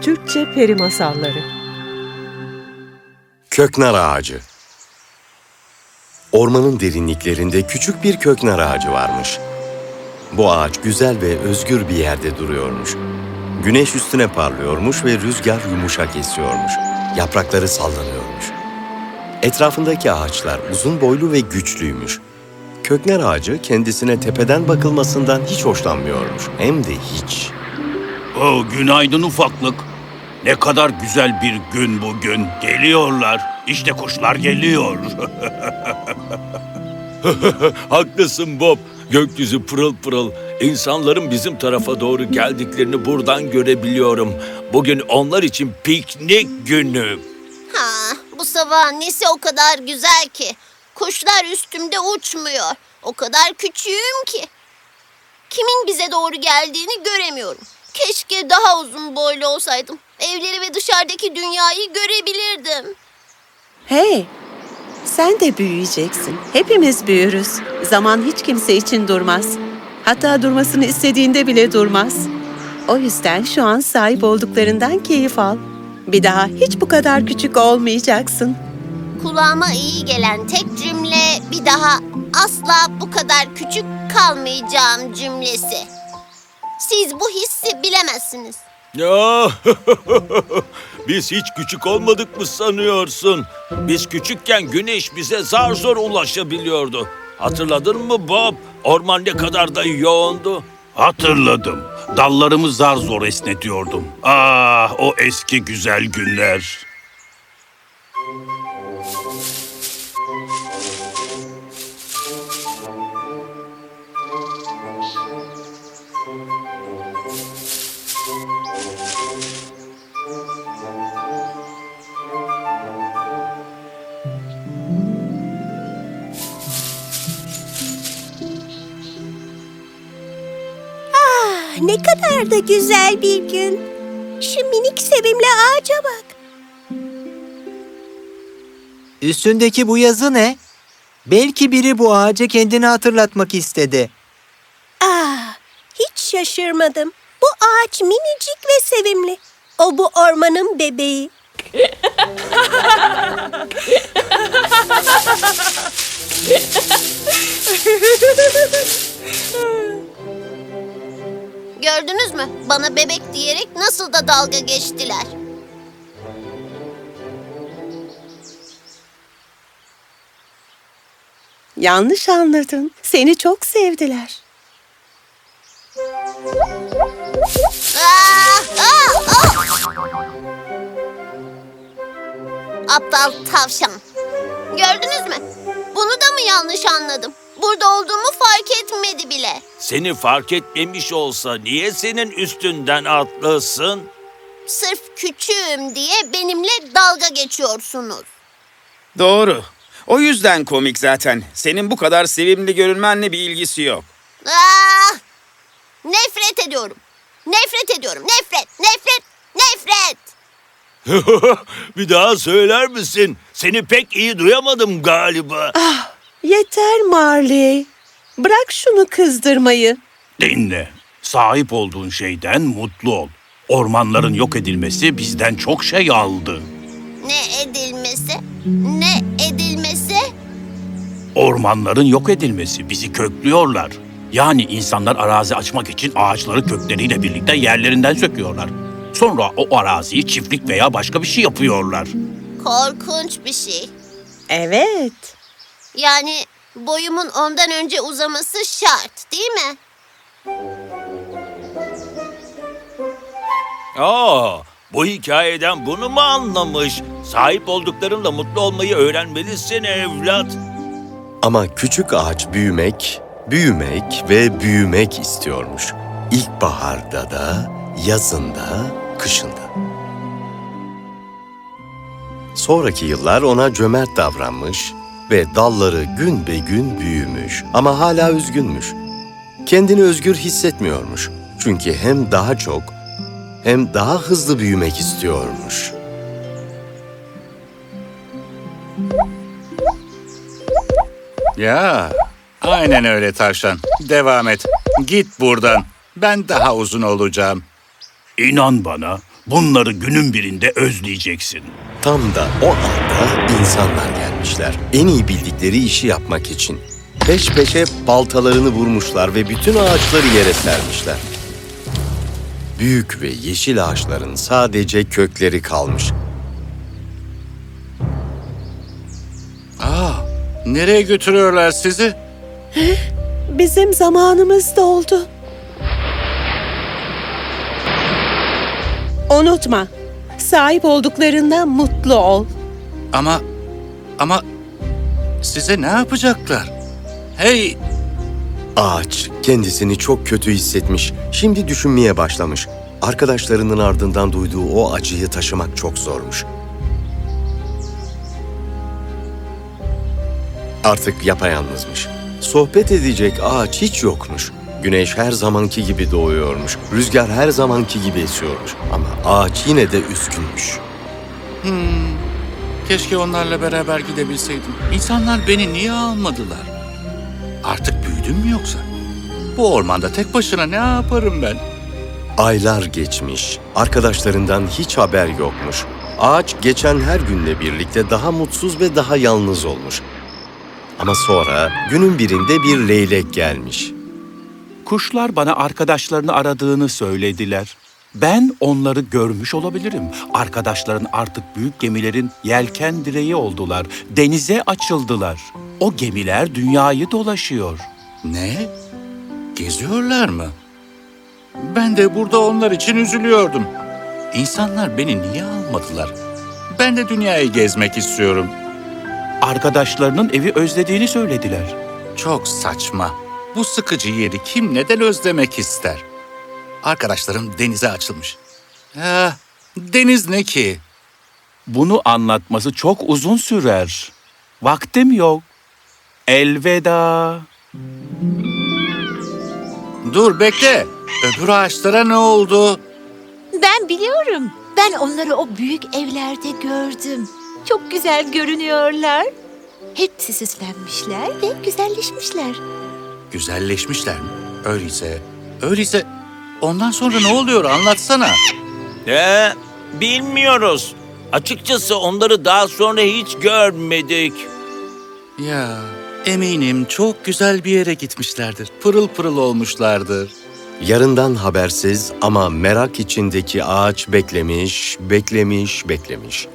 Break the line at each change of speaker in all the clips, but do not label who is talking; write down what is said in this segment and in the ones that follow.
Türkçe Peri Masalları
Köknar Ağacı Ormanın derinliklerinde küçük bir köknar ağacı varmış. Bu ağaç güzel ve özgür bir yerde duruyormuş. Güneş üstüne parlıyormuş ve rüzgar yumuşak esiyormuş. Yaprakları sallanıyormuş. Etrafındaki ağaçlar uzun boylu ve güçlüymüş. Köknar ağacı kendisine tepeden bakılmasından hiç hoşlanmıyormuş. Hem de hiç.
Oh, günaydın ufaklık. Ne kadar güzel bir gün bugün. Geliyorlar. İşte kuşlar geliyor.
Haklısın Bob. Gökyüzü pırıl pırıl. İnsanların bizim tarafa doğru geldiklerini buradan görebiliyorum. Bugün onlar için piknik günü.
Ha, bu sabahın nesi o kadar güzel ki. Kuşlar üstümde uçmuyor. O kadar küçüğüm ki. Kimin bize doğru geldiğini göremiyorum. Keşke daha uzun boylu olsaydım. Evleri ve dışarıdaki dünyayı görebilirdim.
Hey! Sen de büyüyeceksin. Hepimiz büyürüz. Zaman hiç kimse için durmaz. Hatta durmasını istediğinde bile durmaz. O yüzden şu an sahip olduklarından keyif al. Bir daha hiç bu kadar küçük olmayacaksın.
Kulağıma iyi gelen tek cümle bir daha asla bu kadar küçük kalmayacağım cümlesi. Siz bu hissi bilemezsiniz.
Ya, biz hiç küçük olmadık mı sanıyorsun? Biz küçükken güneş bize zar zor ulaşabiliyordu. Hatırladın mı Bob? Orman ne kadar da yoğundu.
Hatırladım. Dallarımı zar zor esnetiyordum. Ah o eski güzel günler.
Ne kadar da güzel bir gün. Şu minik sevimli ağaca bak.
Üstündeki bu yazı ne? Belki biri bu ağaca kendini hatırlatmak istedi.
Hiç şaşırmadım. Bu ağaç minicik ve sevimli. O bu ormanın bebeği.
Gördünüz mü? Bana bebek diyerek nasıl da dalga geçtiler.
Yanlış anladın. Seni çok sevdiler.
Aptal tavşan. Gördünüz mü? Bunu da mı yanlış anladım? Burada olduğumu fark etmedi bile.
Seni fark etmemiş olsa niye senin üstünden atlasın?
Sırf küçüğüm diye benimle dalga geçiyorsunuz.
Doğru. O yüzden komik zaten. Senin bu kadar sevimli görünmenle bir ilgisi yok.
Ah! Nefret ediyorum. Nefret ediyorum. Nefret, nefret, nefret.
Bir daha söyler misin? Seni pek iyi duyamadım galiba.
Yeter Marley. Bırak şunu kızdırmayı.
Dinle. Sahip olduğun şeyden mutlu ol. Ormanların yok edilmesi bizden çok şey aldı.
Ne edilmesi? Ne edilmesi?
Ormanların yok edilmesi bizi köklüyorlar. Yani insanlar arazi açmak için ağaçları kökleriyle birlikte yerlerinden söküyorlar. Sonra o araziyi çiftlik veya başka bir şey yapıyorlar.
Korkunç bir şey.
Evet.
Yani boyumun ondan önce uzaması şart, değil mi?
Aa, bu hikayeden bunu mu anlamış? Sahip olduklarınla mutlu olmayı öğrenmelisin evlat.
Ama küçük ağaç büyümek, büyümek ve büyümek istiyormuş. İlkbaharda da, yazında, kışında. Sonraki yıllar ona cömert davranmış ve dalları gün be gün büyümüş ama hala üzgünmüş. Kendini özgür hissetmiyormuş. Çünkü hem daha çok hem daha hızlı büyümek istiyormuş.
Ya, aynen öyle tavşan. Devam et. Git buradan. Ben daha uzun olacağım.
İnan bana, Bunları günün birinde özleyeceksin.
Tam da o anda insanlar gelmişler. En iyi bildikleri işi yapmak için. Peş peşe baltalarını vurmuşlar ve bütün ağaçları yere sermişler. Büyük ve yeşil ağaçların sadece kökleri kalmış.
Aa, nereye götürüyorlar sizi?
Bizim zamanımız doldu. Unutma, sahip olduklarından mutlu ol.
Ama, ama size ne yapacaklar? Hey,
Ağaç kendisini çok kötü hissetmiş. Şimdi düşünmeye başlamış. Arkadaşlarının ardından duyduğu o acıyı taşımak çok zormuş. Artık yapayalnızmış. Sohbet edecek ağaç hiç yokmuş. Güneş her zamanki gibi doğuyormuş. Rüzgar her zamanki gibi esiyormuş. Ama ağaç yine de üzgünmüş.
keşke onlarla beraber gidebilseydim. İnsanlar beni niye almadılar? Artık büyüdüm mü yoksa? Bu ormanda tek başına ne yaparım ben?
Aylar geçmiş. Arkadaşlarından hiç haber yokmuş. Ağaç geçen her günle birlikte daha mutsuz ve daha yalnız olmuş. Ama sonra günün birinde bir leylek gelmiş.
Kuşlar bana arkadaşlarını aradığını söylediler. Ben onları görmüş olabilirim. Arkadaşların artık büyük gemilerin yelken direği oldular. Denize açıldılar. O gemiler dünyayı dolaşıyor.
Ne? Geziyorlar mı? Ben de burada onlar için üzülüyordum. İnsanlar beni niye almadılar? Ben de dünyayı gezmek istiyorum.
Arkadaşlarının evi özlediğini söylediler.
Çok saçma. Bu sıkıcı yeri kim neden özlemek ister? Arkadaşlarım denize açılmış. Ah, deniz ne ki?
Bunu anlatması çok uzun sürer. Vaktim yok. Elveda.
Dur bekle. Öbür ağaçlara ne oldu?
Ben biliyorum. Ben onları o büyük evlerde gördüm. Çok güzel görünüyorlar. Hepsi süslenmişler ve güzelleşmişler.
Güzelleşmişler mi? Öyleyse, öyleyse ondan sonra ne oluyor anlatsana.
Ee, bilmiyoruz. Açıkçası onları daha sonra hiç görmedik.
Ya eminim çok güzel bir yere gitmişlerdir. Pırıl pırıl olmuşlardır.
Yarından habersiz ama merak içindeki ağaç beklemiş, beklemiş, beklemiş.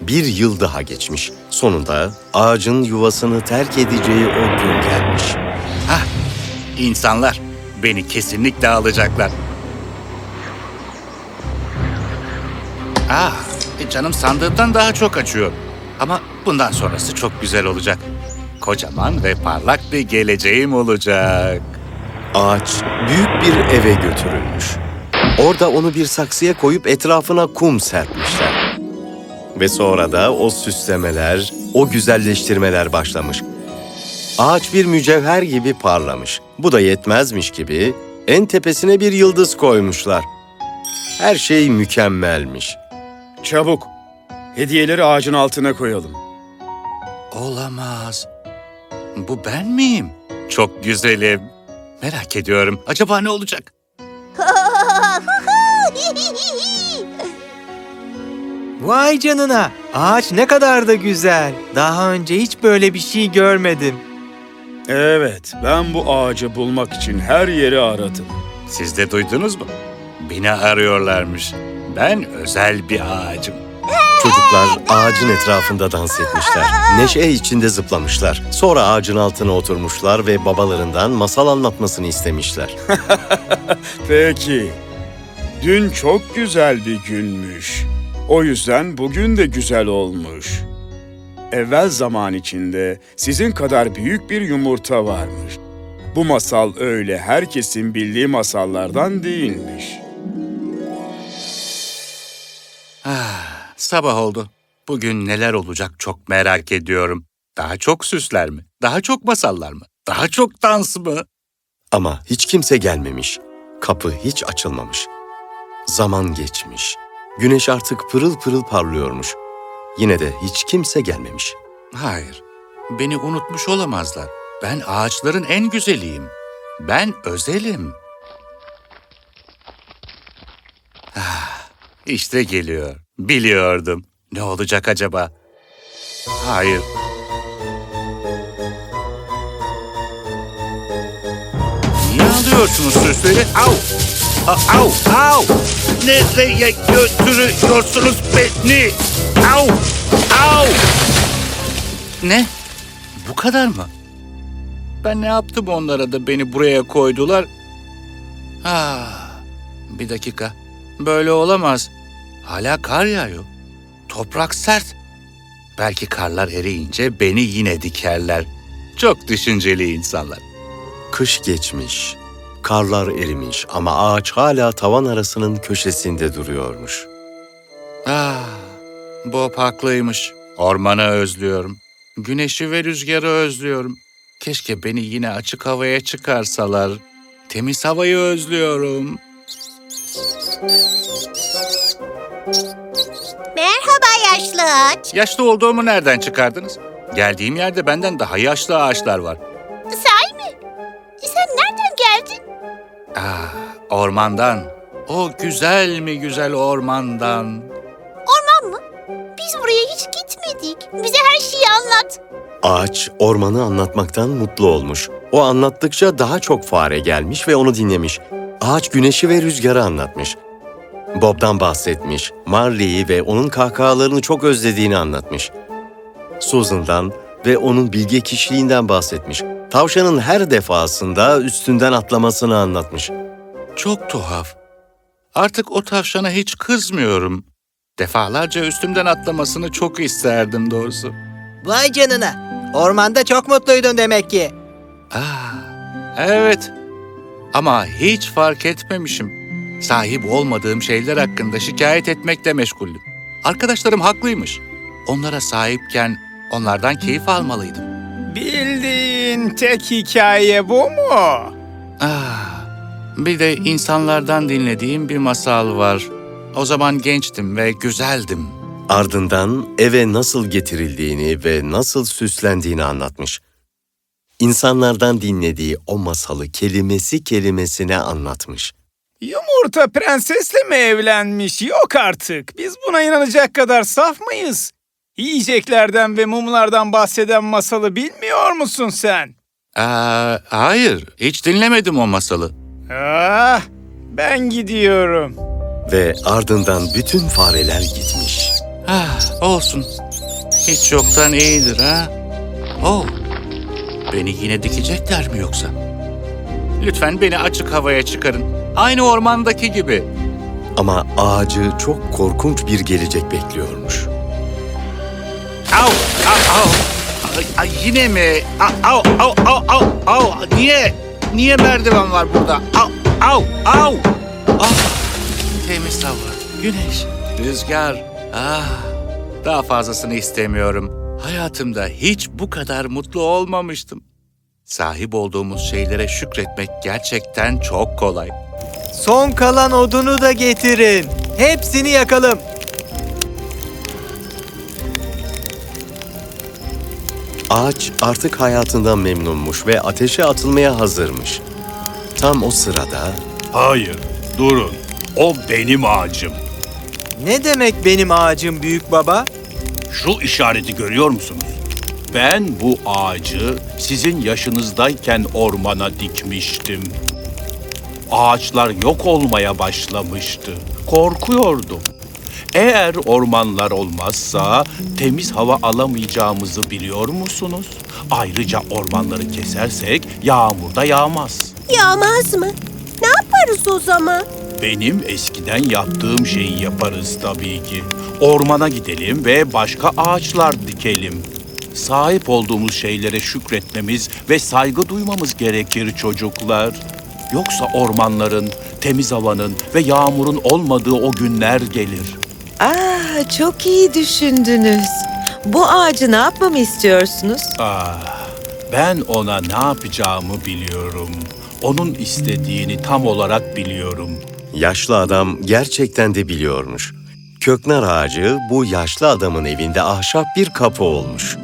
Bir yıl daha geçmiş. Sonunda ağacın yuvasını terk edeceği o gün gelmiş.
İnsanlar beni kesinlikle alacaklar. Ah, e, canım sandığımdan daha çok açıyor. Ama bundan sonrası çok güzel olacak. Kocaman ve parlak bir geleceğim olacak.
Ağaç büyük bir eve götürülmüş. Orada onu bir saksıya koyup etrafına kum serpmişler. Ve sonra da o süslemeler, o güzelleştirmeler başlamış. Ağaç bir mücevher gibi parlamış. Bu da yetmezmiş gibi en tepesine bir yıldız koymuşlar. Her şey mükemmelmiş.
Çabuk. Hediyeleri ağacın altına koyalım.
Olamaz. Bu ben miyim? Çok güzelim. Merak ediyorum. Acaba ne olacak?
Vay canına! Ağaç ne kadar da güzel. Daha önce hiç böyle bir şey görmedim.
Evet, ben bu ağacı bulmak için her yeri aradım.
Siz de duydunuz mu? Beni arıyorlarmış. Ben özel bir ağacım.
Çocuklar ağacın etrafında dans etmişler. Neşe içinde zıplamışlar. Sonra ağacın altına oturmuşlar ve babalarından masal anlatmasını istemişler.
Peki. Dün çok güzel bir günmüş. O yüzden bugün de güzel olmuş. Evvel zaman içinde sizin kadar büyük bir yumurta varmış. Bu masal öyle herkesin bildiği masallardan değilmiş.
Ah, sabah oldu. Bugün neler olacak çok merak ediyorum. Daha çok süsler mi? Daha çok masallar mı? Daha çok dans mı?
Ama hiç kimse gelmemiş. Kapı hiç açılmamış. Zaman geçmiş. Güneş artık pırıl pırıl parlıyormuş. Yine de hiç kimse gelmemiş.
Hayır, beni unutmuş olamazlar. Ben ağaçların en güzeliyim. Ben özelim. Ah, İşte geliyor. Biliyordum. Ne olacak acaba? Hayır. Niye alıyorsunuz sözleri? Au! Au! Au! Nereye götürüyorsunuz beni? Au! Au! Ne? Bu kadar mı? Ben ne yaptım onlara da beni buraya koydular? Ah, bir dakika. Böyle olamaz. Hala kar yağıyor. Toprak sert. Belki karlar eriyince beni yine dikerler. Çok düşünceli insanlar.
Kış geçmiş, karlar erimiş ama ağaç hala tavan arasının köşesinde duruyormuş.
Ah, Bob haklıymış. Ormanı özlüyorum. Güneşi ve rüzgarı özlüyorum. Keşke beni yine açık havaya çıkarsalar. Temiz havayı özlüyorum.
Merhaba yaşlı ağaç.
Yaşlı olduğumu nereden çıkardınız? Geldiğim yerde benden daha yaşlı ağaçlar var. Ormandan. O güzel mi güzel ormandan.
Orman mı? Biz buraya hiç gitmedik. Bize her şeyi anlat.
Ağaç ormanı anlatmaktan mutlu olmuş. O anlattıkça daha çok fare gelmiş ve onu dinlemiş. Ağaç güneşi ve rüzgarı anlatmış. Bob'dan bahsetmiş, Marley'i ve onun kahkahalarını çok özlediğini anlatmış. Susan'dan ve onun bilge kişiliğinden bahsetmiş. Tavşanın her defasında üstünden atlamasını anlatmış.
Çok tuhaf. Artık o tavşana hiç kızmıyorum. Defalarca üstümden atlamasını çok isterdim doğrusu.
Vay canına. Ormanda çok mutluydun demek ki.
Ah, evet. Ama hiç fark etmemişim. Sahip olmadığım şeyler hakkında şikayet etmekle meşguldüm. Arkadaşlarım haklıymış. Onlara sahipken onlardan keyif almalıydım.
Bildiğin tek hikaye bu mu?
Ah, bir de insanlardan dinlediğim bir masal var. O zaman gençtim ve güzeldim.
Ardından eve nasıl getirildiğini ve nasıl süslendiğini anlatmış. İnsanlardan dinlediği o masalı kelimesi kelimesine anlatmış.
Yumurta prensesle mi evlenmiş? Yok artık. Biz buna inanacak kadar saf mıyız? Yiyeceklerden ve mumlardan bahseden masalı bilmiyor musun sen?
Aa, hayır, hiç dinlemedim o masalı.
Ah, ben gidiyorum.
Ve ardından bütün fareler gitmiş.
Ah, olsun. Hiç yoktan iyidir ha. Oh, beni yine dikecekler mi yoksa? Lütfen beni açık havaya çıkarın. Aynı ormandaki gibi.
Ama ağacı çok korkunç bir gelecek bekliyormuş.
Au, au, au. Ay, yine mi? Au, au, au, au, au, au. Niye? Niye merdiven var burada? Au, au, au. Ah, temiz hava, güneş, rüzgar. Ah, daha fazlasını istemiyorum. Hayatımda hiç bu kadar mutlu olmamıştım. Sahip olduğumuz şeylere şükretmek gerçekten çok kolay.
Son kalan odunu da getirin. Hepsini yakalım.
Ağaç artık hayatından memnunmuş ve ateşe atılmaya hazırmış. Tam o sırada
Hayır, durun. O benim ağacım.
Ne demek benim ağacım büyük baba?
Şu işareti görüyor musunuz? Ben bu ağacı sizin yaşınızdayken ormana dikmiştim. Ağaçlar yok olmaya başlamıştı. Korkuyordum. Eğer ormanlar olmazsa temiz hava alamayacağımızı biliyor musunuz? Ayrıca ormanları kesersek yağmur da yağmaz.
Yağmaz mı? Ne yaparız o zaman?
Benim eskiden yaptığım şeyi yaparız tabii ki. Ormana gidelim ve başka ağaçlar dikelim. Sahip olduğumuz şeylere şükretmemiz ve saygı duymamız gerekir çocuklar. Yoksa ormanların, temiz havanın ve yağmurun olmadığı o günler gelir.
Aa, çok iyi düşündünüz. Bu ağacı ne yapmamı istiyorsunuz?
Ah, ben ona ne yapacağımı biliyorum. Onun istediğini tam olarak biliyorum.
yaşlı adam gerçekten de biliyormuş. Köknar ağacı bu yaşlı adamın evinde ahşap bir kapı olmuş.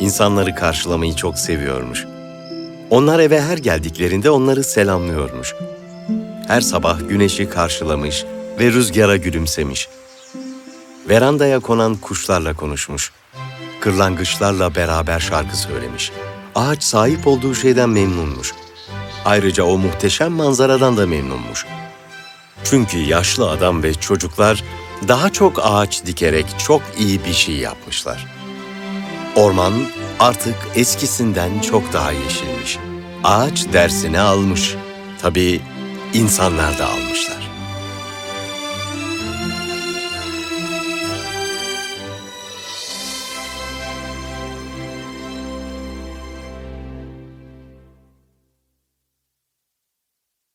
İnsanları karşılamayı çok seviyormuş. Onlar eve her geldiklerinde onları selamlıyormuş. Her sabah güneşi karşılamış ve rüzgara gülümsemiş. Verandaya konan kuşlarla konuşmuş. Kırlangıçlarla beraber şarkı söylemiş. Ağaç sahip olduğu şeyden memnunmuş. Ayrıca o muhteşem manzaradan da memnunmuş. Çünkü yaşlı adam ve çocuklar daha çok ağaç dikerek çok iyi bir şey yapmışlar. Orman artık eskisinden çok daha yeşilmiş. Ağaç dersini almış. Tabii insanlar da almışlar.